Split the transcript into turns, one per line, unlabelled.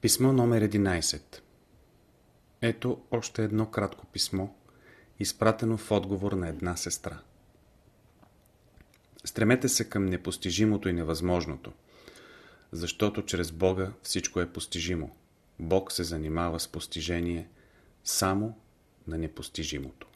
Писмо номер 11 Ето още едно кратко писмо, изпратено в отговор на една сестра. Стремете се към непостижимото и невъзможното, защото чрез Бога всичко е постижимо. Бог се занимава с постижение само на непостижимото.